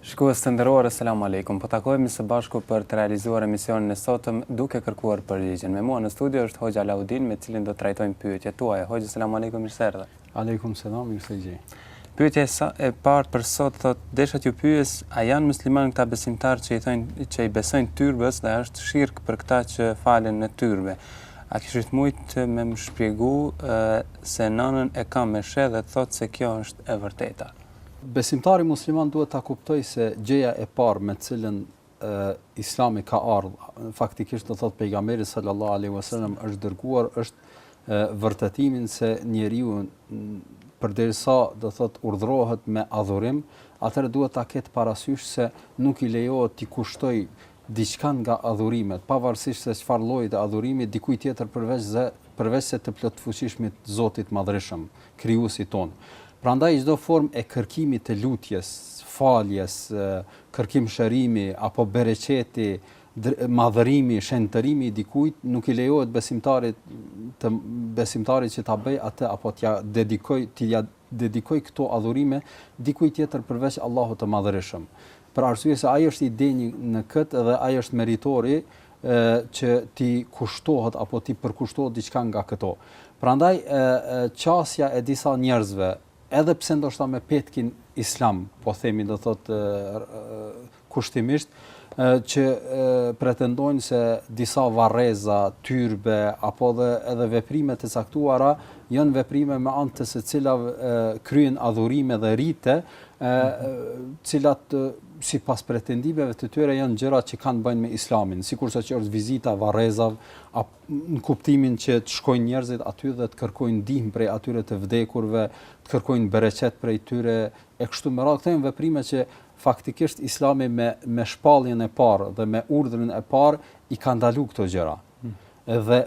Shikues të nderuar Eselamu Alejkum Po takohemi së bashku për të realizuar emisionin e sotëm duke kërkuar përgjigjen Me mua në studio është Hoxhë Alaudin me të cilin do të trajtojmë pyetjet tuaja Hoxhë Eselamu Alejkum mirë se erdhe Alejkum Selam mirë se gjej Pyetja e parë për sot thot desha t'ju pyes a janë muslimanë këta besimtarë që i thojnë që i besojnë tyrbës dhe është shirk për këta që falen në tyrbe a kishit mujt me më shpjegu se nanën e kam me sheh dhe thot se kjo është e vërteta Besimtari musliman duhet ta kuptojë se gjëja e parë me të cilën Islami ka ardh, faktikisht do thotë pejgamberi sallallahu alaihi wasallam është dërguar është vërtetimin se njeriu përderisa do thot urdhërohet me adhurim, atëherë duhet ta ketë parasysh se nuk i lejohet t'i kushtojë diçka nga adhurimet, pavarësisht se çfarë lloji të adhurimit, dikujt tjetër përveçse përveçse të Plotfuqishmit Zotit Madhërishëm, Krijuesit tonë. Prandaj çdo formë e kërkimit të lutjes, faljes, kërkim shërimi apo bereqeti, madhërimi, shenjtërimi i dikujt nuk i lejohet besimtarit të besimtarit që ta bëjë atë apo t'ia dedikojë, t'ia dedikojë këto adhurime dikujt tjetër përveç Allahut të Madhërishëm, për arsye se Ai është i denji në këtë dhe Ai është meritori që t'i kushtohet apo t'i përkushtohet diçka nga këto. Prandaj qasja e disa njerëzve, edhe pse ndoshta me petkin islam, po themi do thotë kushtimisht, që pretendojnë se disa varreza, tyrbe apo dhe edhe veprime të caktuara janë veprime me anë të së cilave kryen adhurime dhe rite, të cilat sipas pretendimeve të tyre janë gjëra që kanë të bëjnë me Islamin, sikurse që është vizita e varrezave, në kuptimin që të shkojnë njerëzit aty dhe të kërkojnë ndihmë prej atyre të vdekurve, të kërkojnë bereqet prej tyre e kështu me radhë, këto janë veprime që Faktikisht Islami me me shpalljen e parë dhe me urdhrin e parë i ka ndalu këto gjëra. Dhe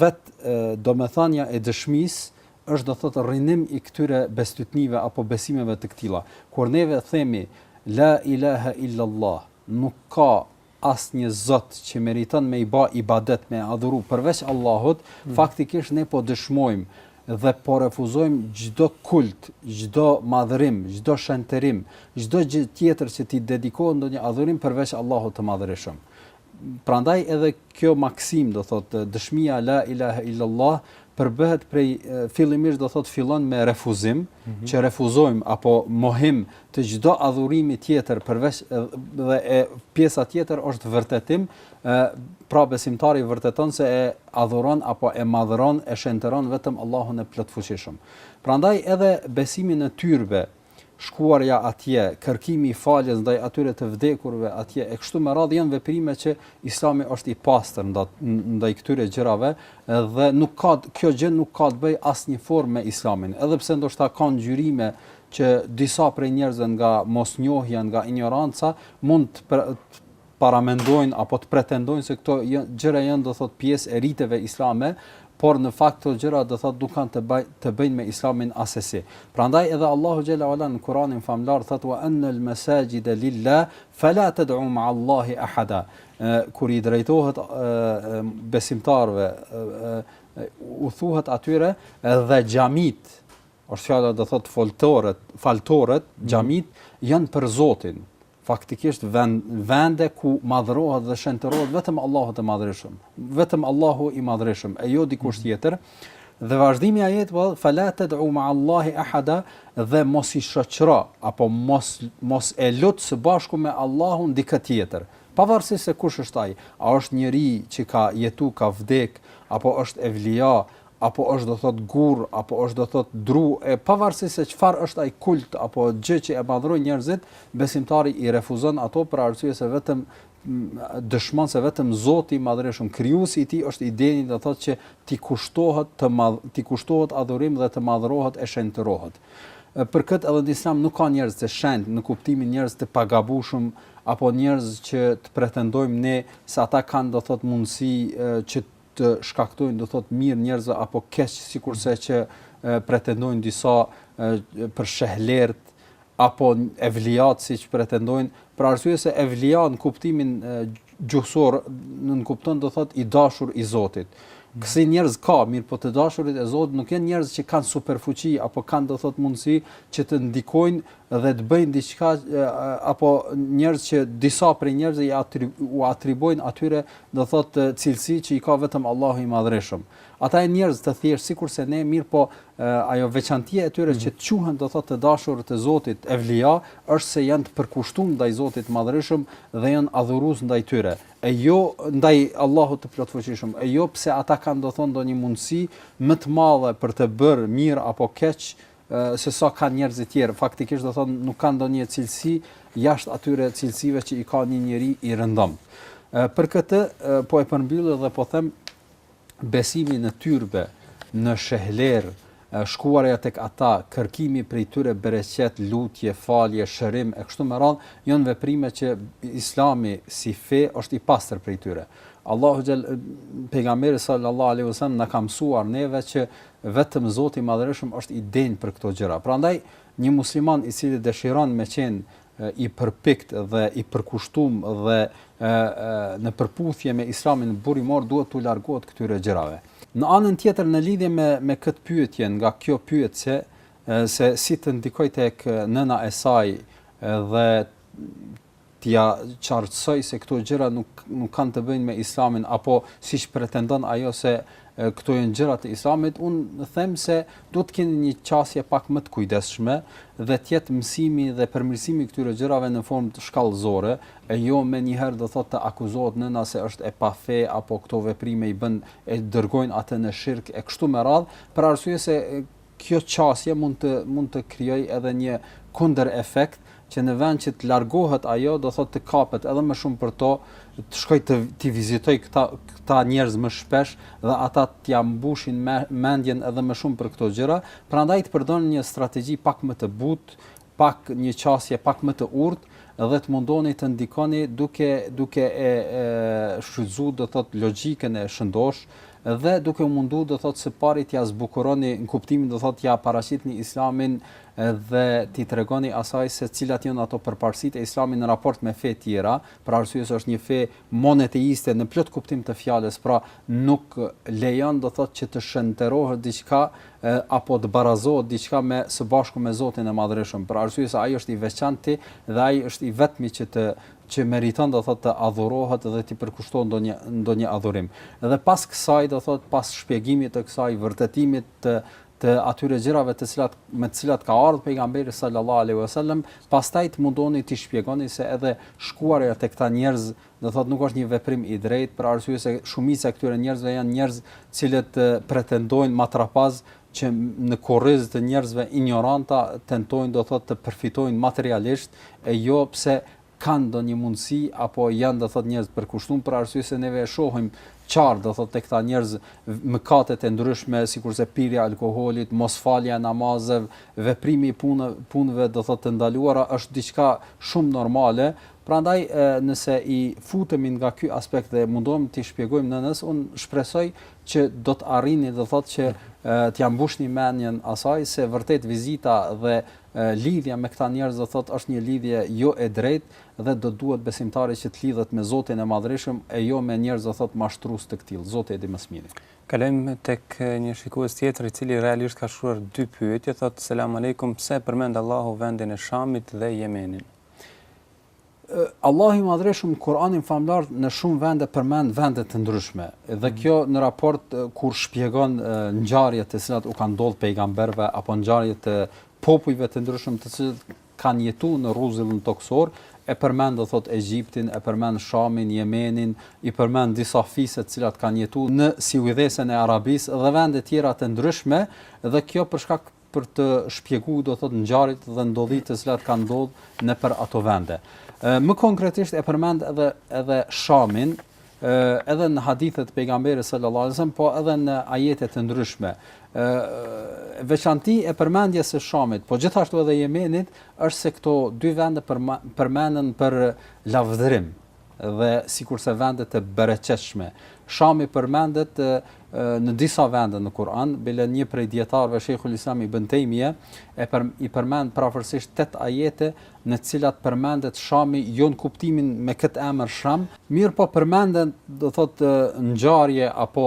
vetë domethanja e dëshmisë është do thotë rrënim i këtyre bestytnive apo besimeve të këtilla. Kur neve themi La ilahe illallah, nuk ka asnjë zot që meriton me i ba ibadet, me e adhuru përveç Allahut, faktikisht ne po dëshmojmë dhe po refuzojmë çdo kult, çdo madhërim, çdo shenjtërim, çdo gjë tjetër që t'i dedikohet ndonjë adhurim përveç Allahut të Madhërishëm. Prandaj edhe kjo maksimë, do thotë, dëshmia la ilahe illallah përbëhet prej fillimisht do thotë fillon me refuzim, që refuzojmë apo mohim të çdo adhurimi tjetër përveç edhe pjesa tjetër është vërtetim, ë pra besimtari vërteton se e adhuron apo e madhëron e shenjtëron vetëm Allahun e plotfuqishëm. Prandaj edhe besimi në tyrbe, shkuarja atje, kërkimi i faljes ndaj atyre të vdekurve atje e kështu me radhë janë veprime që Islami është i pastër ndaj këtyre gjërave dhe nuk ka kjo gjë nuk ka të bëjë asnjë formë me Islamin, edhe pse ndoshta ka ngjyrime që disa prej njerëzve nga mosnjohja, nga injoranca mund të paramendojnë apo të pretendojnë se këto gjëra janë do të thotë pjesë e riteve islame, por në fakt këto gjëra do thotë nuk kanë të bëjnë të bëjnë me islamin asesi. Prandaj edhe Allahu xhele ue ala në Kur'anin famëlartë thotë wa anal masajida lillah fala tad'u ma Allahi ahada. Kur i drejtohet besimtarëve u thuhet atyre dhe xhamitë Është fjala do thotë foltoret, faltoret, mhm. xhamitë mm -hmm. janë për Zotin. Faktikisht vend, vende ku madhrohet dhe shenjtërohet vetëm Allahu të madhreshëm. Vetëm Allahu i madhreshëm, e jo dikush mhm. tjetër. Mm -hmm. Dhe vazhdimi i ajetit po fala tad'u ma Allahi ahada dhe mos i shoqëro apo mos mos e lut së bashku me Allahun dikë tjetër. Pavarësisht se kush është ai, a është njeri që ka jetu, ka vdek, apo është evlija, apo është do thot gur apo është do thot dru e pavarësisht se çfarë është ai kult apo gjë që e madhrojnë njerëzit besimtari i refuzon ato për arsye se vetëm dëshmon se vetëm Zoti i madhreshëm krijuesi i tij është i denjë do thot që t'i kushtohet të madh t'i kushtohet adhurim dhe të madhrohet e shenjtërohet për këtë edhe në islam nuk ka njerëz të shenjtë në kuptimin njerëz të pagabushëm apo njerëz që të pretendojmë ne se ata kanë do thot mundësi që të shkaktojnë, do thotë, mirë njerëzve apo keq, sikurse që pretendojnë disa për shehlerët apo evlijatë siç pretendojnë, për arsye se evlija në kuptimin gjuhësor nënkupton do thotë i dashur i Zotit. Mhm. Kësi njerëz ka, mirëpo të dashurit e Zotit nuk janë njerëz që kanë superfuqi apo kanë do thotë mundësi që të ndikojnë dhe të bëjnë diçka apo njerëz që disa prej njerëzve iu atribuojnë atyre, do thotë cilësi që i ka vetëm Allahu i Madhreshëm. Ata janë njerëz të thjeshtë sikurse ne, mirëpo ajo veçantia e tyre mm. që quhen do thotë të dashur të Zotit evlija është se janë të përkushtuar ndaj Zotit të Madhreshëm dhe janë adhurues ndaj tyre. E jo ndaj Allahut të plotfuqishëm, e jo pse ata kanë do thonë ndonjë mundësi më të madhe për të bërë mirë apo keq, se sa kanë njerëzit e tjerë, faktikisht do thonë nuk kanë ndonjë cilësi jashtë atyre cilësive që i ka një njeri i rëndom. Për këtë po e përmbyll dhe po them besimi në tyrbe, në shehler, shkuarja tek ata, kërkimi prej tyre bereqet, lutje, falje, shërim e kështu me radhë, janë veprime që Islami si fe është i pastër prej tyre. Allahu xhel pejgamberi sallallahu alaihi wasallam na ka mësuar neve që Vetëm Zoti i Madhërishëm është i denjë për këto gjëra. Prandaj, një musliman i cili dëshiron me qenë i përpikt dhe i përkushtum dhe në përputhje me islamin burimor duhet t'u largohet këtyre gjërave. Në anën tjetër në lidhje me me këtë pyetje ngase kjo pyet se si të ndikojë tek nëna e saj dhe t'ia qartësojë se këto gjëra nuk nuk kanë të bëjnë me Islamin apo siç pretendon ajo se këto janë gjëra të Islamit, unë them se duhet të keni një qasje pak më të kujdesshme dhe të jetë mësimi dhe përmirësimi i këtyre gjërave në formë shkallëzore, e jo menjëherë do thotë të akuzohet nëna se është e pafe apo këto veprime i bën e dërgojnë atë në shirk e kështu me radhë, për arsye se Kjo qasje mund të mund të krijojë edhe një kundërefekt që në vend që të largohet ajo, do thotë të kapet edhe më shumë për to, të shkojë t'i, t'i vizitojë këta këta njerëz më shpesh dhe ata t'ia mbushin mendjen edhe më shumë për këto gjëra, prandaj të përdorni një strategji pak më të butë, pak një qasje pak më të urtë dhe të mundoni të ndikoni duke duke e, e shfrytzuar do thot logjikën e shëndosh dhe duke u mundu do thot së pari t'ia zbukuroni në kuptimin do thot t'ia paraqitni islamin dhe t'i tregoni asaj se cilat janë ato përparësitë e islamit në raport me fe tjera, për arsye se është një fe monoteiste në plot kuptim të fjalës, pra nuk lejon do thot që të shenjtërohet diçka apo të barazohet diçka me së bashku me Zotin e Madhërishëm, për arsye se Ai është i veçanti dhe Ai është i vetmi që të që meriton do thotë të adhurohet dhe t'i përkushtohet ndonjë ndonjë adhurim. Dhe pas kësaj do thotë pas shpjegimit të kësaj vërtetimit të të atyre gjërave të cilat me të cilat ka ardh pejgamberi sallallahu alaihi wasallam, pastaj të mundoni t'i shpjegoni se edhe shkuarja tek këta njerëz do thotë nuk është një veprim i drejtë për arsye se shumica e këtyre njerëzve janë njerëz të cilët pretendojnë matrapaz që në kurriz të njerëzve injoranta tentojnë do thotë të përfitojnë materialisht e jo pse kanë ndonjë mundësi apo janë do thotë njerëz të përkushtuar për arsye se neve e shohim qartë do thotë tek këta njerëz mëkatet e ndryshme sikurse pirja e alkoolit, mosfalja e namazeve, veprimi i punëve do thotë të ndaluara është diçka shumë normale Prandaj nëse i futemi nga ky aspekt dhe mundohemi t'i shpjegojmë nënës, unë shpresoj që do të arrini, do thotë që t'ia mbushni mendjen asaj se vërtet vizita dhe lidhja me këta njerëz do thotë është një lidhje jo e drejtë dhe do duhet besimtari që të lidhet me Zotin e Madhërishëm e jo me njerëz do thotë mashtrues të këtillë. Zoti e di më së miri. Kalojmë tek një shikues tjetër i cili realisht ka shkruar dy pyetje, thotë selam alejkum pse e përmend Allahu vendin e Shamit dhe Jemenin? Allahu i Madhërishëm në Kur'anin famëlartë në shumë vende përmend vende të ndryshme dhe kjo në raport kur shpjegon ngjarje të cilat u kanë ndodhur pejgamberëve apo ngjarje të popujve të ndryshëm të cilët kanë jetuar në rruzullin tokësor, e përmend do thotë Egjiptin, e përmend Shamin, Jemenin, i përmend disa fise të cilat kanë jetuar në siujdhesën e Arabisë dhe vende tjera të ndryshme dhe kjo për shkak për të shpjegu do thotë ngjarjet dhe ndodhitë të cilat kanë ndodh nëpër ato vende. Ë më konkretisht e përmend edhe edhe Shamin, ë edhe në hadithe të pejgamberit salallahu alejhi ve selem, po edhe në ajete të ndryshme. Ë veçanti e përmendjes së Shamit, po gjithashtu edhe Jemenit, është se këto dy vende përmenden për lavdërim. dhe sikurse vende të bereqetshme. Shami përmendet në disa vende në Kur'an, bile një prej dijetarëve Shejhul Islam Ibn Tejmije e për, i përmend prafërsisht tetë ajete në të cilat përmendet Shami jo në kuptimin me këtë emër Sham, mirëpo përmenden do thotë ngjarje apo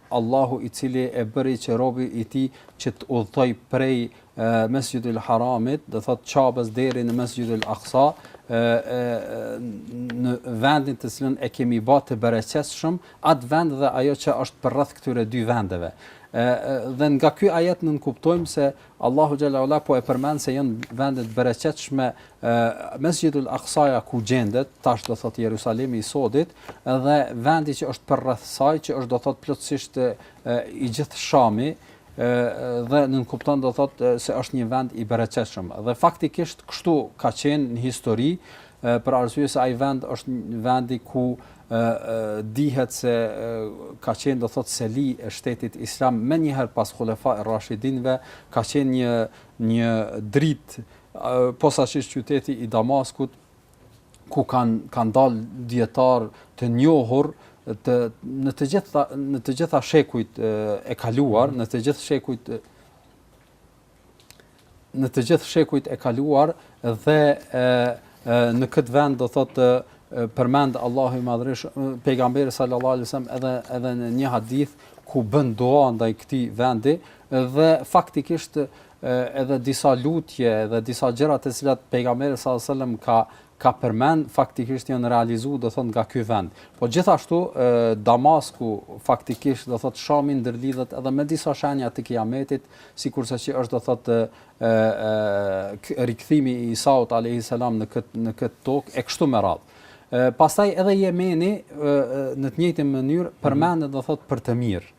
Allahu i cili e bëri që robi i tij që të udhëtojë prej Mesxhidul Haramit, do thotë Qabesë deri në Mesxhidul Aksa, në vendin të cilin e kemi bë të bereqetshëm, atë vend dhe ajo që është përreth këtyre dy vendeve. Ë dhe nga ky ajet nënkuptojmë se Allahu xhele ue ula po e përmend se janë vende të bereqetshme Mesxhidul Aksaja ku gjendet, tash do thotë Jerusalemi i sodit, dhe vendi që është përreth saj, që është do thotë plotësisht i gjithë Shami, dhe nënkupton do thotë se është një vend i bereqetshëm. Dhe faktikisht kështu ka qenë në histori, për arsye se ai vend është vendi ku dihet se ka qenë do thotë seli e shtetit islam menjëherë pas Hulefai Rashidinëve ka qenë një një dritë posaçërisht qyteti i Damaskut ku kanë kanë dalë dijetarë të njohur të në të gjitha në të gjitha shekujt e kaluar në të gjithë shekujt në të gjithë shekujt e kaluar dhe e, e, në këtë vend do thotë përmend Allahu i Madhërish pejgamberi sallallahu alajhi wasallam edhe edhe në një hadith ku bën dua ndaj këtij vendi dhe faktikisht edhe disa lutje dhe disa gjëra të cilat pejgamberi sallallahu alajhi wasallam ka ka përmend faktikisht janë realizuar do thot nga ky vend. Po gjithashtu Damasku faktikisht do thot Shami ndërlidhet edhe me disa shenja të Kiametit Sikurse që është do thotë rikthimi i Isaut alayhis salam në këtë në këtë tokë e kështu me radhë. Pastaj edhe Jemeni në të njëjtën mënyrë mhm. përmendet do thotë për të mirë.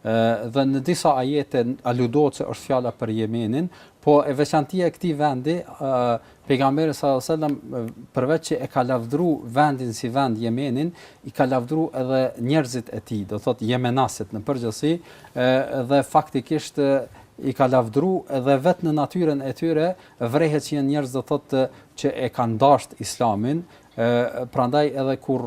Ë dhe në disa ajete aludohet se është fjala për Jemenin, po e veçantia e këtij vendi ë Pejgamberi sallallahu alejhi ve sellem përveç që e ka lavdëru vendin si vend Jemenin, i ka lavdëru edhe njerëzit e tij, do thotë jemenasit në përgjithësi, dhe faktikisht i ka lavdëru edhe vetë në natyrën e tyre, vrehet që janë njerëz do thotë që e kanë dashtë Islamin, prandaj edhe kur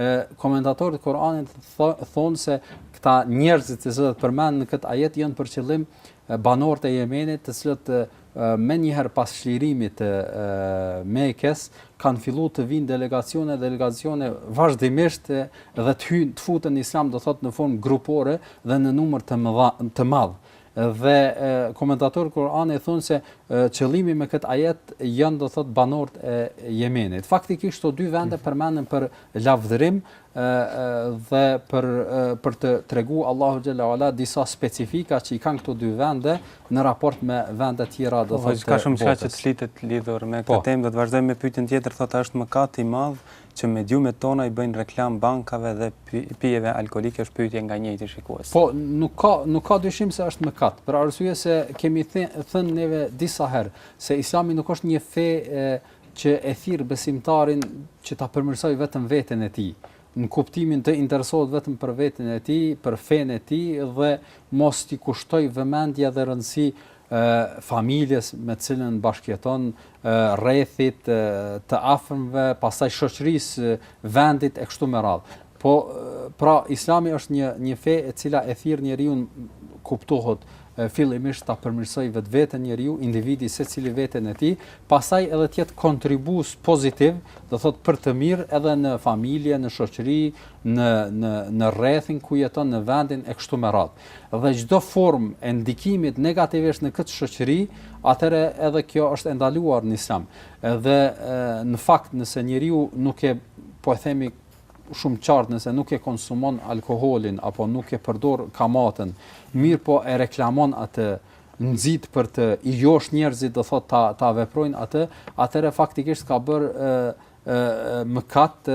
E komentatorët e Kur'anit thonë se këta njerëz të cilët përmend në këtë ajet janë për qëllim banorët e Jemenit, të cilët menjëherë pas çlirimit të Mekës kanë fillu të vijnë delegacione, delegacione vazhdimisht dhe të hyjnë të futen në Islam, do thotë në formë grupore dhe në numër të mëdha, të madh. Dhe komentatorët e Kur'anit thonë se qëllimi me këtë ajet janë do thotë banorët e Jemenit. Faktikisht këto dy vende përmenden për lavdërim dhe për për të treguar Allahu xhela ve ala disa specifika që i kanë këto dy vende në raport me vende të tjera do po, thotë. Po, ka shumë çka që të flitet lidhur me këtë po. temë, do të vazhdojmë me pyetjen tjetër, thotë është mëkat i madh që mediumet tona i bëjnë reklamë bankave dhe pijeve alkoolike është pyetje nga njëjti shikues. Po, nuk ka, nuk ka dyshim se është mëkat, për arsye se kemi thënë neve disa herë, se islami nuk është një fe e, që e thirr besimtarin që ta përmirësojë vetëm veten e tij, në kuptimin të interesohet vetëm për veten e tij, për fenë e tij dhe mos t'i kushtojë vëmendje dhe rëndësi familjes me të cilën bashkëjeton, rrethit, të afërmve, pastaj shoqërisë, vendit e kështu me radhë. Po pra Islami është një një fe e cila e thirr njeriun kuptohet fillimisht ta përmirësojë vetveten njeriu, individi secili veten e tij, pastaj edhe të jetë kontribuues pozitiv, do thotë për të mirë edhe në familje, në shoqëri, në në në rrethin ku jeton, në vendin e kështu me radhë. dhe çdo formë e ndikimit negativisht në këtë shoqëri, atëherë edhe kjo është e ndaluar në Islam. Dhe në fakt nëse njeriu nuk e po e themi shumë qartë nëse nuk e konsumon alkoholin apo nuk e përdor kamatën, mirëpo e reklamon atë nxit për t'i josh njerëzit do thotë ta ta veprojnë atë, atëherë faktikisht ka bërë ë mëkat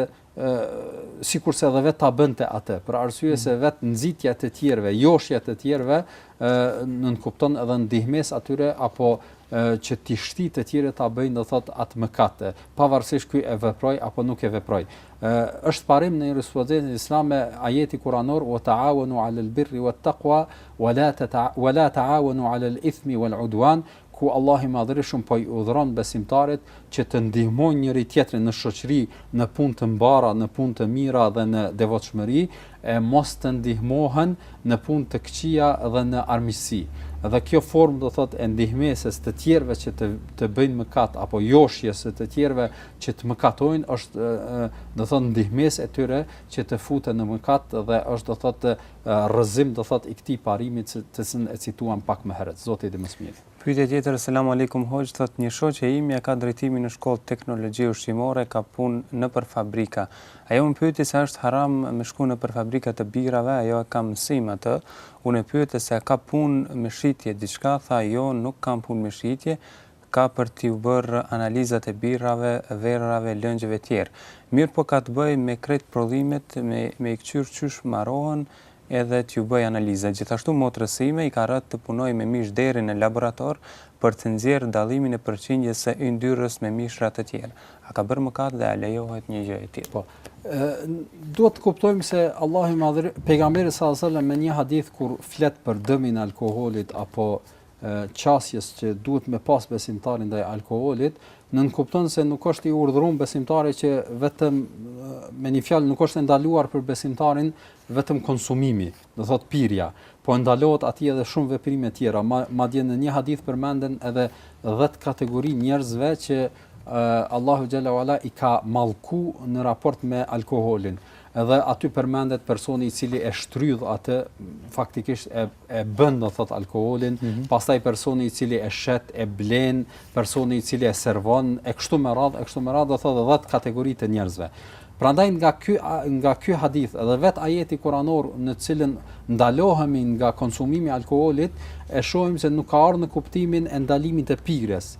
sikurse edhe vetë ta bënte atë, për arsye mm. se vetë nxitja e të tjerëve, joshja e të tjerëve, ë nënkupton edhe ndihmesë atyre apo që t'i shti të tjerët ta bëjnë do thot atë mëkat, pavarësisht ky e veproi apo nuk e veproi. Ë është parim në jurisprudencën islame ajeti kuranor wa ta'awanu 'alal birri wat taqwa wa la ta'awanu 'alal ithmi wal 'udwan ku Allahu i Madhërishëm po i urdhëron besimtarit që të ndihmojnë njëri-tjetrin në shoqëri, në punë të mbara, në punë të mira dhe në devotshmëri, e mos të ndihmohen në punë të këqija dhe në armiqësi. Dhe kjo formë do thotë e ndihmesës së të tjerëve që të të bëjnë mëkat apo joshjes së të tjerëve që të mëkatojnë është do thotë ndihmesë e tyre që të futen në mëkat dhe është do thotë rrëzim do thotë i këtij parimi të të cilin e cituam pak më herët. Zoti i di më së miri. Pyetje tjetër, Selam Alejkum Hoxhë, thotë një shoqe e imja e ka drejtimin në shkollë teknologji ushqimore ka punë nëpër fabrika. Ajo më pyeti se a është haram me shku nëpër fabrika të birrave, ajo e ka mësim atë, unë e pyeta se a ka punë me shitje diçka, tha jo nuk kam punë me shitje, ka për t'iu bërë analizat e birrave, verërave, lëngjeve tjera. Mirëpo ka të bëjë me krejt prodhimet, me me i kqyr qysh marrohen edhe t'iu bëjë analizat. Gjithashtu motrës sime i ka ra të punojë me mish derri në laborator për të nxjerrë dallimin e përqindjes së yndyrës me mishra të tjerë. A ka bërë mëkat dhe a lejohet një gjë e tillë? Po. Ë duhet të kuptojmë se Allahu i Madhëri, pejgamberi sallallahu alajhi wasallam në një hadith kur flet për dëmin e alkoolit apo qasjes që duhet me pas besimtari ndaj alkoolit, nënkupton se nuk është i urdhëruar besimtari që vetëm me një fjalë nuk është e ndaluar për besimtarin vetëm konsumimi, do thot pirja, po i ndalohet atij edhe shumë veprime të tjera, madje në një hadith përmenden edhe 10 kategori njerëzve që Allahu xhelle ve ala i ka mallku në raport me alkoolin. Edhe aty përmendet personi i cili e shtrydh atë, faktikisht e e bën do thot alkoolin, mm -hmm. pastaj personi i cili e shet, e blen, personi i cili e servon, e kështu me radhë, e kështu me radhë do thot 10 kategori të njerëzve. Prandaj nga ky nga ky hadith dhe vet ajeti kuranor në të cilën ndalohemi nga konsumimi i alkoolit, e shohim se nuk ka ardhur në kuptimin e ndalimit të pirjes,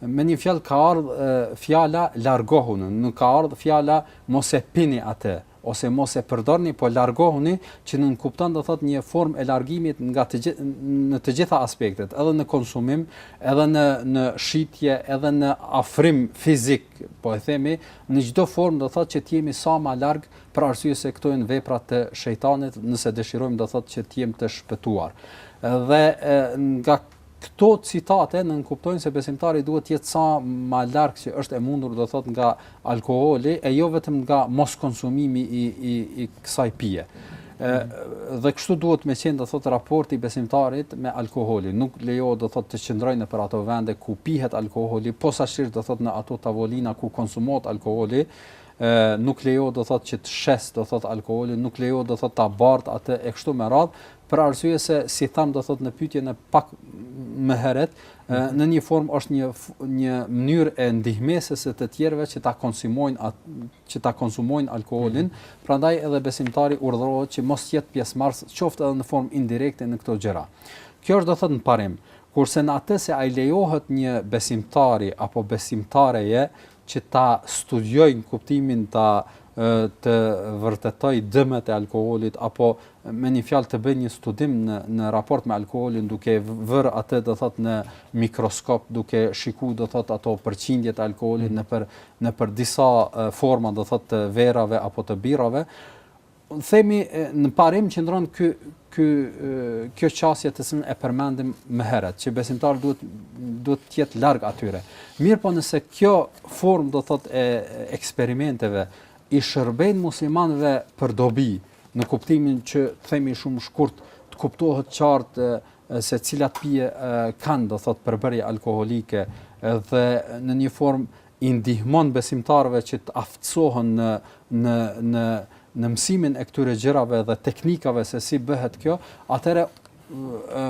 Me një fjalë ka ardhë fjala largohuni, nuk ka ardhë fjala mos e pini atë ose mos e përdorni, po largohuni që nënkupton do thotë një formë e largimit nga të gjitha në të gjitha aspektet, edhe në konsumim, edhe në në shitje, edhe në afrim fizik, po e themi, në çdo formë do thotë që të jemi sa më larg për arsye se këto janë vepra të shejtanit, nëse dëshirojmë do thotë që të jem të shpëtuar. Dhe nga Këto citate nënkuptojnë se besimtari duhet të jetë sa ma larg që është e mundur, do thotë nga alkooli, e jo vetëm nga moskonsumimi i i i kësaj pije. Ë mhm. dhe kështu duhet me qenë do thotë raporti i besimtarit me alkoolin. Nuk lejohet do thotë të qëndrojë nëpër ato vende ku pihet alkooli, posaçërisht do thotë në ato tavolina ku konsumohet alkooli, nuk lejohet do thotë që të shes do thotë alkoolin, nuk lejohet do thotë ta bart atë e kështu me radh, për arsye se si tham do thot në pyetjen e pak më herët, mm -hmm. në një formë është një një mënyrë e ndihmesës së të tjerëve që ta konsumojnë at, që ta konsumojnë alkoolin, mm -hmm. prandaj edhe besimtari urdhërohet që mos jetë pjesëmarrës qoftë edhe në formë indirekte në këto gjëra. Kjo është do thot në parim, kurse në atë se a i lejohet një besimtari apo besimtareje që ta studiojnë kuptimin ta të vërtetojë dëmet e alkoolit apo me një fjalë të bëjë një studim në në raport me alkoolin duke vërë atë do thot në mikroskop duke shikuar do thot ato përqindjet e alkoolit nëpër nëpër disa forma do thot të verave apo të birrave Themi në parim qëndron ky ky kjo qasje të cilën e përmendim më herët, që besimtari duhet duhet të jetë larg atyre. Mirpo nëse kjo formë do thotë e eksperimenteve i shërbejnë muslimanëve për dobi, në kuptimin që themi shumë shkurt të kuptohet qartë se cilat pije kanë do thotë përbërje alkoolike dhe në një formë i ndihmon besimtarëve që të aftësohen në në në në mësimin e këtyre gjërave dhe teknikave se si bëhet kjo, atëherë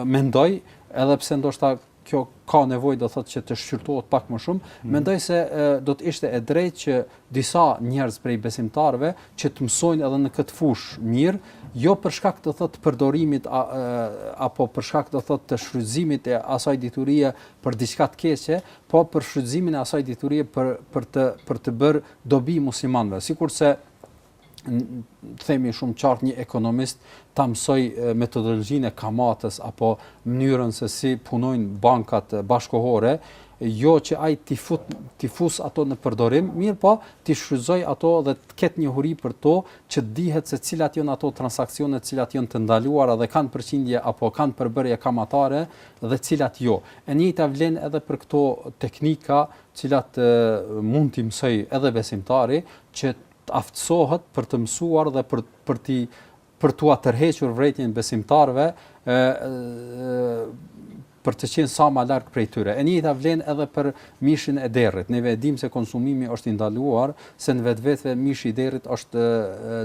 mendoj edhe pse ndoshta kjo ka nevojë do thotë që të shqyrtohet pak më shumë, mm. mendoj se e, do të ishte e drejtë që disa njerëz prej besimtarëve që të mësojnë edhe në këtë fushë mirë, jo për shkak do thotë t'përdorimit a, e, apo për shkak do thotë të shfrytëzimit e asaj diturie për diçka të keqe, po për shfrytëzimin e asaj diturie për për të për të bërë dobi muslimanëve, sikurse themi shumë qartë një ekonomist ta mësojë metodologjinë e kamatës apo mënyrën se si punojnë bankat bashkëkohore, jo që ai t'i fut t'i fus ato në përdorim, mirëpo t'i shfrytëzojë ato dhe të ketë njohuri për to që të dihet se cilat janë ato transaksione, cilat janë të ndaluara dhe kanë përqindje apo kanë përbërje kamatare, dhe cilat jo. E njëjta vlen edhe për këto teknika të cilat mund t'i mësojë edhe besimtari që të aftësohet për të mësuar dhe për për t'i për t'ua tërhequr vërejtjen besimtarëve ë për të qenë sa më larg prej tyre. E njëjta vlen edhe për mishin e derrit. Ne ve dimë se konsumimi është i ndaluar, se në vetvetve mishi i derrit është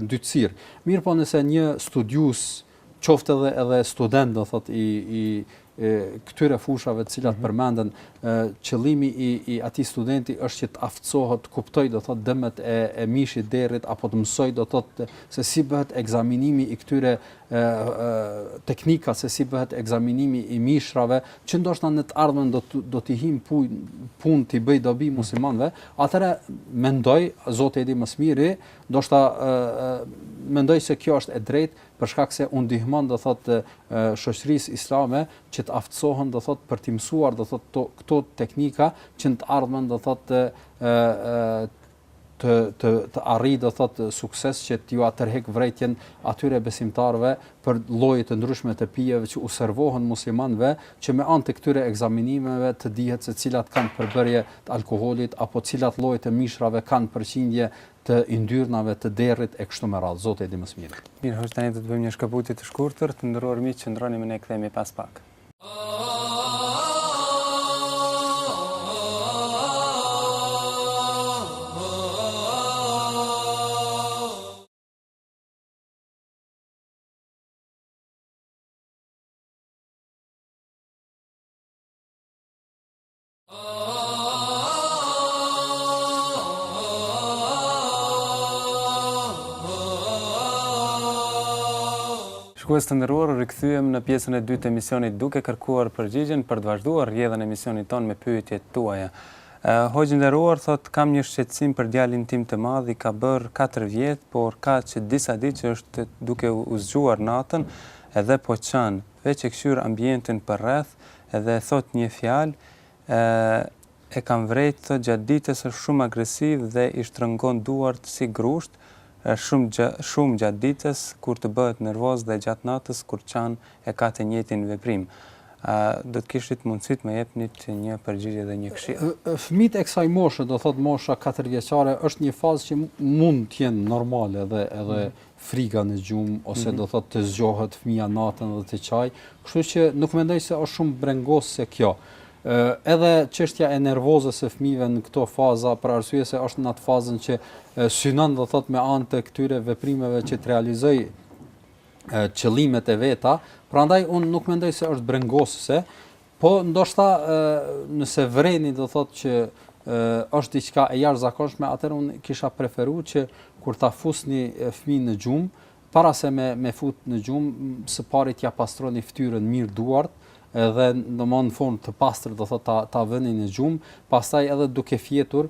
ndytësirë. Mirëpo nëse një studiues qoftë edhe edhe student do thotë i i këtyre fushave të cilat përmenden qëllimi i i atij studenti është që të aftësohet të kuptojë do thotë dëmet e e mishit derrit apo të mësojë do thotë se si bëhet ekzaminimi i këtyre e teknika se si bëhet ekzaminimi i mishrave që ndoshta në të ardhmen do të do t'i hyn punë punë t'i bëjë dobi muslimanëve atëherë mendoj zoti e di më së miri ndoshta mendoj se kjo është e drejtë për shkak se u ndihmon do thotë shoqërisë islame që të aftësohen do thotë për të mësuar do thotë këto teknika që në të ardhmen do thotë të të të arrijë do thotë sukses që t'jua tërheq vërejtjen atyre besimtarëve për lloje të ndryshme të pijeve që u servohen muslimanëve që me anë të këtyre ekzaminimeve të dihet se cilat kanë përbërje të alkoolit apo cilat lloje të mishrave kanë përqindje të yndyrnave të derrit e kështu me radhë. Zoti e di më së miri. Mirë, hoxhë tani do të bëjmë një shkëputje të shkurtër. Të nderuar miq, qëndroni me ne kthehemi pas pak. Shikues të nderuar, u rikthyem në pjesën e dytë të emisionit duke kërkuar përgjigjen për të vazhduar rrjedhën e emisionit tonë me pyetjet tuaja. Hoxhë i nderuar thotë kam një shqetësim për djalin tim të madh i ka bërë katër vjet, por ka që disa ditë që është duke u zgjuar natën edhe po qan, veç e kqyr ambientin përreth, edhe thotë një fjalë, e e kam vrejtë thotë gjatë ditës është shumë agresiv dhe i shtrëngon duart si grusht shumë gjatë shumë gjatë ditës kur të bëhet nervoz dhe gjatë natës kur qan e ka të njëjtin veprim a do të kishit mundësi të më jepnit një përgjigje dhe një këshillë fëmijët e kësaj moshe do thotë mosha katërvjeçare është një fazë që mund të jenë normale dhe edhe frika në gjumë ose do thotë të zgjohet fëmija natën dhe të qajë, kështu që nuk mendoj se është shumë brengosëse kjo. Ë edhe çështja e nervozës së fëmijëve në këto faza për arsye se është në atë fazën që synon do thotë me anë të këtyre veprimeve që të realizojë qëllimet e veta, prandaj unë nuk mendoj se është brengosëse, Po ndoshta nëse vreni do thotë që është diçka e jashtëzakonshme, atëherë unë kisha preferuar që kur ta fusni fëmijën në gjumë, para se me e fut në gjumë, së pari t'ia pastroni fytyrën mirë duart, edhe domthon në formë të pastër do thotë ta ta vëni në gjumë, pastaj edhe duke fjetur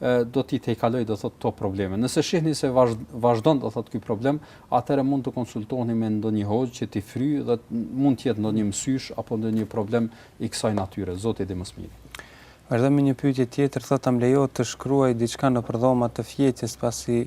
do t'i tejkalojë do thot këto probleme. Nëse shihni se vazhdon do thot ky problem, atëherë mund të konsultoheni me ndonjë hoxhë që t'i fryjë dhe mund të jetë ndonjë mësysh apo ndonjë problem i kësaj natyre. Zoti di më së miri. Vazhdojmë me një pyetje tjetër, thotë a m'lejohet të shkruaj diçka nëpër dhoma të fjetjes pasi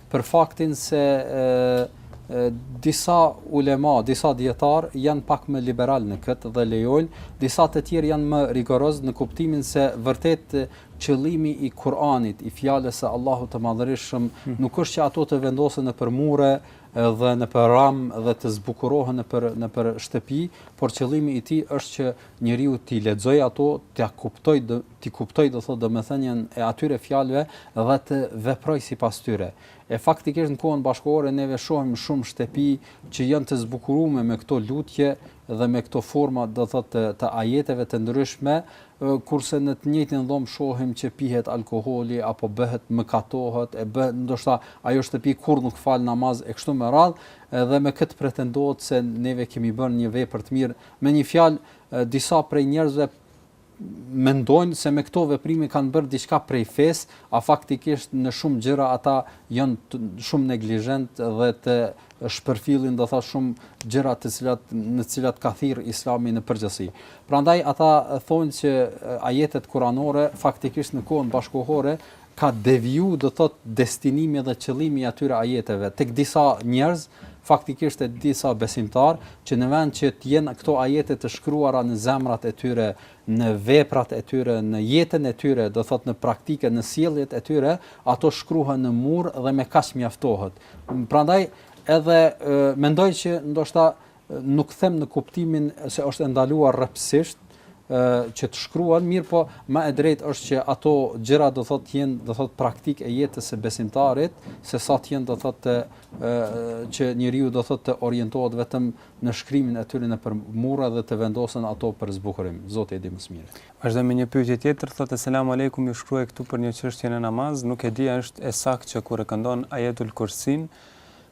për faktin se disa ulema, disa dijetarë janë pak më liberalë në këtë dhe lejojnë, disa të tjerë janë më rigorozë në kuptimin se vërtet qëllimi i Kur'anit, i fjalës së Allahut të Madhërishëm, hmm. nuk është që ato të vendosen nëpër mure dhe nëpër ram dhe të zbukurohen nëpër nëpër shtëpi, por qëllimi i tij është që njeriu t'i lexojë ato, t'i kuptojë t'i kuptojë do thotë domethënien e atyre fjalëve dhe të veprojë sipas tyre. E faktikisht në kohën bashkëkohore neve shohim shumë shtëpi që janë të zbukurume me këto lutje dhe me këto forma do të thotë të, të ajeteve të ndryshme, kurse në të njëjtën dhomë shohim që pihet alkoholi apo bëhet mëkatohet e bëhet ndoshta ajo shtëpi kurrë nuk fal namaz e kështu me radhë edhe me këtë pretendohet se neve kemi bën një vepër të mirë. Me një fjalë disa prej njerëzve mendojnë se me këto veprime kanë bërë diçka prej fesë, a faktikisht në shumë gjëra ata janë shumë neglizhentë dhe shpërfillin do thotë shumë gjëra të cilat në të cilat ka thirr Islami në përgjithësi. Prandaj ata thonë se ajetet kuranore faktikisht në kohën bashkëkohore Ka deviju do thotë destinimi dhe qëllimi i atyre ajeteve tek disa njerëz, faktikisht te disa besimtarë, që në vend që të jenë këto ajete të shkruara në zemrat e tyre, në veprat e tyre, në jetën e tyre, do thotë në praktikën, në sjelljet e tyre, ato shkruhen në mur dhe me kaq mjaftohet. Prandaj edhe mendoj që ndoshta nuk them në kuptimin se është e ndaluar rreptësisht që të shkruhen, mirëpo më e drejtë është që ato gjëra do thotë të jenë do thotë praktikë e jetës së besimtarit, se sa të jenë do thotë të, e, që njeriu do thotë të orientohet vetëm në shkrimin e tyre nëpër mure dhe të vendosen ato për zbukurim. Zoti e di më së miri. Vazhdojmë me një pyetje tjetër, thotë selam alejkum, ju shkruaj këtu për një çështje në namaz, nuk e di a është e saktë që kur e këndon ajetul kursin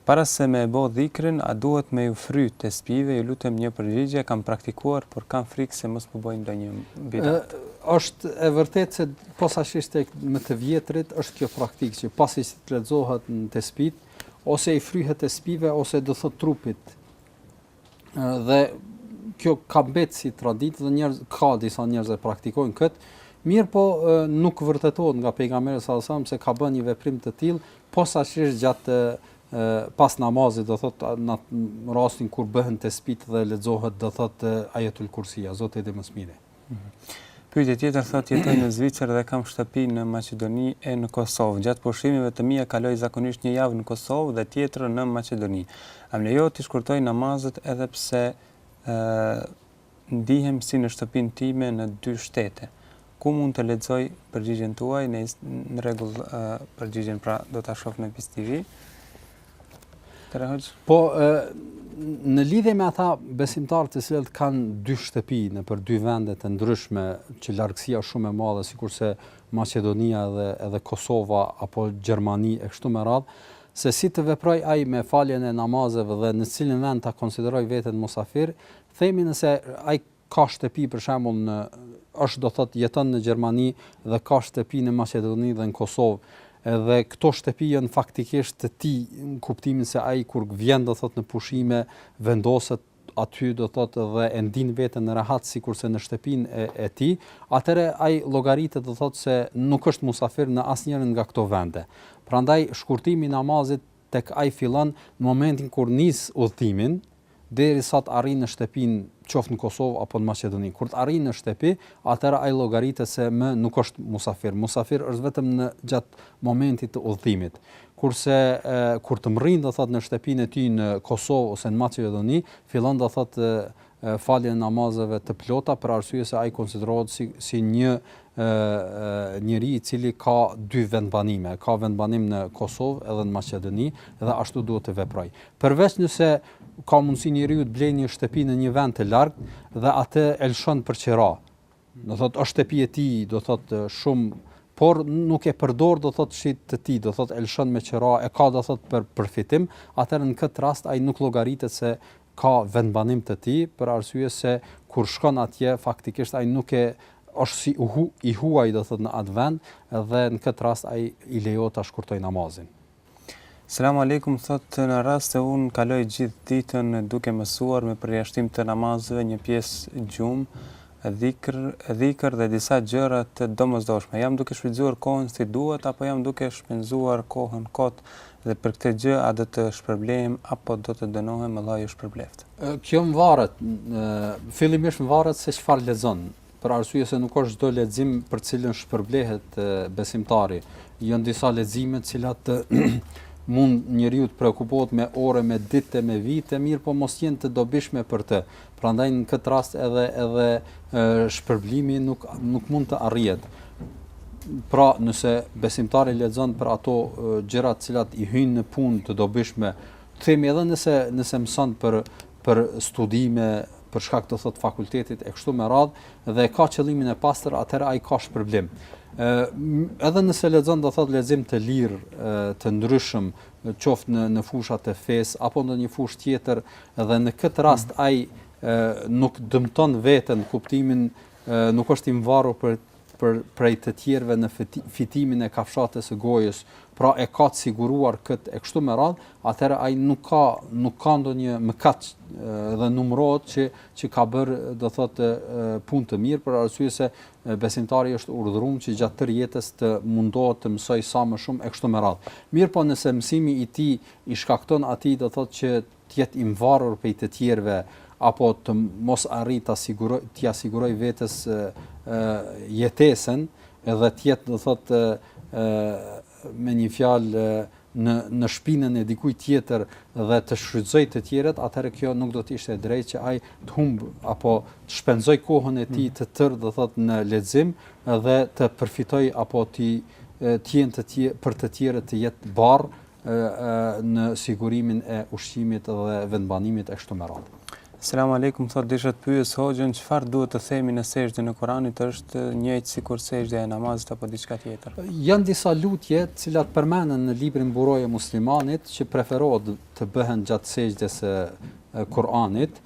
Para se me e bo dhikrin a duhet me ju fry tesbive, ju lutem një përgjigje e kam praktikuar por kam frikë se mos po boj ndonjë bidat. Është e vërtetë se posaçërisht tek më të vjetrit është kjo praktikë që pasi që të lexohet tesbit ose i fryhet tesbive ose do thot trupit dhe kjo ka mbet si traditë dhe njerëz ka disa njerëz e praktikojnë kët, mirëpo nuk vërtetohet nga pejgamberi sallallahu alajhi wasallam se ka bën një veprim të tillë posaçërisht gjatë pas namazit do thot në rastin kur bëhen tesbit dhe lexohet do thot ajetul kursija, Zoti e di më së miri Pyetje tjetër thotë jetoj në Zvicër dhe kam shtëpi në Maqedoni e në Kosovë. Gjatë pushimeve të mia kaloj zakonisht një javë në Kosovë dhe tjetrën në Maqedoni. A më lejohet të shkurtoj namazet edhe pse ndihem si në shtëpinë time në dy shtete? Ku mund të lexoj përgjigjen tuaj? Në rregull, përgjigjen pra do ta shof në Peace TV. Po, në lidhje me ata besimtarë të cilët kanë dy shtëpi nëpër dy vende të ndryshme, që largësia është shumë e madhe, sikurse Maqedonia dhe edhe Kosova apo Gjermani e kështu me radhë, se si të veprojë ai me faljen e namazeve dhe në cilin vend ta konsiderojë veten musafir, themi nëse ai ka shtëpi për shembull në është do thotë jeton në Gjermani dhe ka shtëpi në Maqedoni dhe në Kosovë edhe këto shtëpi janë faktikisht të tij në kuptimin se ai kur vjen do thotë në pushime vendoset aty do thotë dhe e ndin veten në rehat sikurse në shtëpinë e, e tij, atëherë ai llogaritet do thotë se nuk është musafir në asnjërin nga këto vende. Prandaj shkurtimi i namazit tek ai fillon në momentin kur nis udhëtimin derisa të arrijë në shtëpinë qoftë në Kosovë apo në Maqedoni. Kur të arrijë në shtëpi, atëherë ai llogaritet se më nuk është musafir. Musafir është vetëm në gjatë momentit të udhëtimit. Kurse kur të mrrin do thotë në shtëpinë e tij në Kosovë ose në Maqedoni, fillon do thotë faljen e namazeve të plota për arsye se ai konsiderohet si si një njeri i cili ka dy vendbanime, ka vendbanim në Kosovë edhe në Maqedoni dhe ashtu duhet të veprojë. Përveç nëse ka mundësi njeriu të blejë një shtëpi në një vend të larg dhe atë e lëshon për qira, do thot është shtëpi e tij, do thot shumë por nuk e përdor do thot shtëpi të tij, do thot e lshon me qira, e ka do thot për përfitim, atëherë në këtë rast ai nuk llogaritet se ka vendbanim të tij për arsye se kur shkon atje faktikisht ai nuk e është si hu, i huaj do thot në atë vend dhe në këtë rast ai i lejohet ta shkurtojë namazin. Selam alejkum thotë në rast se unë kaloj gjithë ditën duke mësuar me përjashtim të namazeve një pjesë gjumë, dhikr, dhikr dhe disa gjëra të domosdoshme, jam duke shfrytëzuar kohën si duhet apo jam duke shpenzuar kohën kot dhe për këtë gjë a do të shpërblehem apo do të dënohem Allahu ju shpërbleftë. Kjo më varet, fillimisht më varet se çfarë lexon. Për arsye se nuk është çdo lexim për të cilën shpërblehet besimtari. Janë disa lexime të cilat mund njeriu të preokupohet me orë, me ditë, me vite, mirëpo mos jenë të dobishme për të. Prandaj në këtë rast edhe edhe shpërblimi nuk nuk mund të arrihet. Pra, nëse besimtari lexon për ato gjëra të cilat i hyjnë në punë të dobishme, themi edhe nëse nëse mëson për për studime për shkak do thotë fakultetit e kështu me radhë dhe ka qëllimin e pastër, atëherë ai ka shpërblim. Ë edhe nëse lexon do thotë lexim të lirë, të ndryshëm, qoftë në në fusha të fesë apo ndonjë fushë tjetër dhe në këtë rast mm. ai nuk dëmton veten kuptimin nuk është i mvarur për për prej të tjerëve në fitimin e kafshatës së gojës, pra e ka të siguruar këtë e kështu me radhë, atëherë ai nuk ka nuk ka ndonjë mëkat dhe numërohet që që ka bërë, do thotë, punë të mirë për arsye se besimtari është urdhëruar që gjatë tërë jetës të mundohet të mësojë sa më shumë e kështu me radhë. Mirëpo nëse mësimi i tij i shkakton atij, do thotë që të jetë i mvarur prej të tjerëve apo të mos arrijë ta sigurojë t'ia sigurojë vetes jetesën dhe të jetë do thotë me një fjalë në në shpinën e dikujt tjetër dhe të shfrytëzojë të tjerët, atëherë kjo nuk do të ishte e drejtë që ai të humbë apo të shpenzojë kohën e tij mm. të tërë, do thotë në lexim dhe të përfitojë apo ti të jenë të tjerë për të tjerët të jetë barrë në sigurimin e ushqimit dhe vendbanimit e kështu me radhë. Selam alejkum, thotë desha të pyes hoxhën çfarë duhet të themi në sexhden e Kuranit, është njëjtë sikur sexhdja e namazit apo diçka tjetër? Janë disa lutje të cilat përmenden në librin Mburoja e Muslimanit që preferohet të bëhen gjatë sexhdes së Kuranit,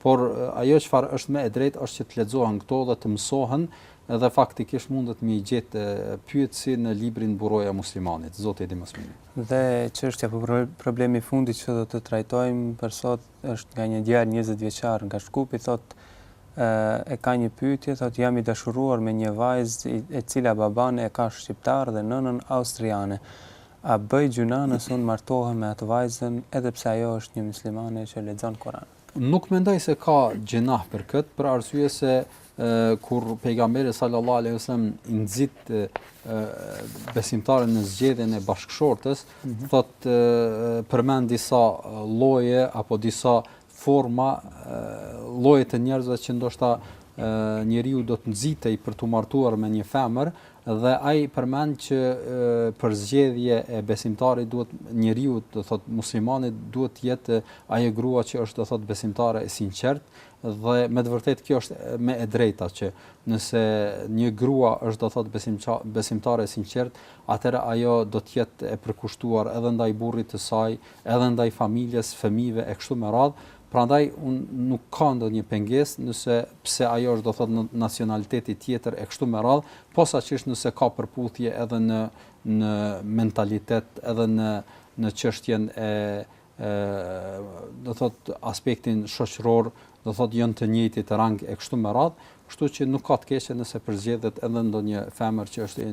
Por ajo çfarë është më e drejtë është që të lexohen këto dhe të mësohen dhe faktikisht mundet me i gjetë pyetësi në librin Mburoja e Muslimanit, Zoti e di më së miri. Dhe çështja apo problemi i fundit që do të trajtojmë për sot është nga një djalë 20 vjeçar nga Shkupi thotë e kam një pyetje, thotë jam i dashuruar me një vajzë e cila baban e ka shqiptar dhe nënën austriane. A bëj gjynah nëse unë martohem me atë vajzën edhe pse ajo është një myslimane që lexon Kur'an? Nuk mendoj se ka gjynah për këtë, për arsye se kur pejgamberi sallallahu alejhi wasallam i nxit besimtarët në zgjedhjen e bashkëshortes, mm -hmm. thotë përmend disa lloje apo disa forma lloje të njerëzve që ndoshta njeriu do të nxitej për t'u martuar me një femër, Dhe ai përmend që përzgjedhja e besimtarit duhet njeriut, do thotë muslimanit duhet të jetë ajo grua që është do thotë besimtare e sinqertë dhe me të vërtetë kjo është më e drejta që nëse një grua është do thotë besimqa, besimtare e sinqertë, atëherë ajo do të jetë e përkushtuar edhe ndaj burrit të saj, edhe ndaj familjes, fëmijëve e kështu me radhë, Prandaj unë nuk ka ndonjë pengesë nëse pse ajo është do thotë e nacionalitetit tjetër e kështu me radhë, posaçërisht nëse ka përputhje edhe në në mentalitet edhe në në çështjen e e do thotë aspektin shoqëror, do thotë janë të të njëjtit rang e kështu me radhë, kështu që nuk ka të keqe nëse përzgjedhet edhe ndonjë femër që është e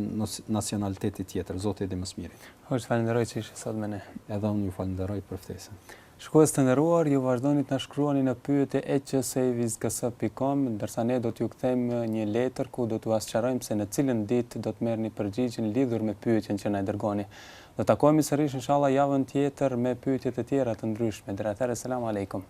nacionalitetit tjetër, Zoti e di më së miri. Hoxhë, të falenderoj që ishe sot me ne. Edhe unë ju falenderoj për ftesën. Shikues të nderuar, ju vazhdoni të na shkruani në pyetje e që sevizkës pikë com, ndërsa ne do t'ju kthejmë një letër ku do t'ua sqarojmë se në cilën ditë do të merrni përgjigjen lidhur me pyetjen që na e dërgoni. Do takohemi sërish inshallah javën tjetër me pyetje të tjera të ndryshme. Deri atëherë esselamu alejkum.